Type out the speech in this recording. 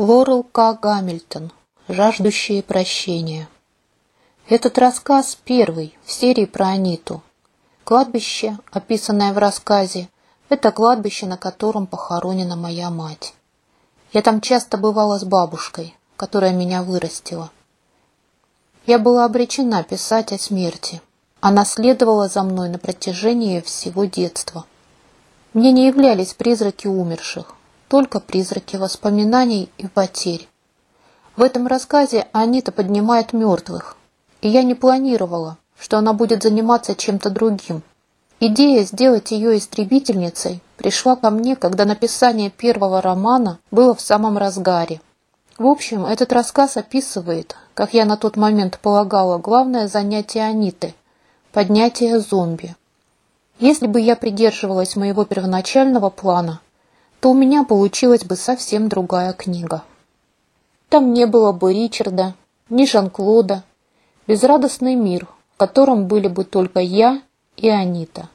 Лорел К. Гамильтон «Жаждущие прощения». Этот рассказ первый в серии про Аниту. Кладбище, описанное в рассказе, это кладбище, на котором похоронена моя мать. Я там часто бывала с бабушкой, которая меня вырастила. Я была обречена писать о смерти. Она следовала за мной на протяжении всего детства. Мне не являлись призраки умерших только призраки воспоминаний и потерь. В этом рассказе Анита поднимает мертвых, и я не планировала, что она будет заниматься чем-то другим. Идея сделать ее истребительницей пришла ко мне, когда написание первого романа было в самом разгаре. В общем, этот рассказ описывает, как я на тот момент полагала, главное занятие Аниты – поднятие зомби. Если бы я придерживалась моего первоначального плана – то у меня получилась бы совсем другая книга. Там не было бы Ричарда, ни Жан-Клода, безрадостный мир, в котором были бы только я и Анита.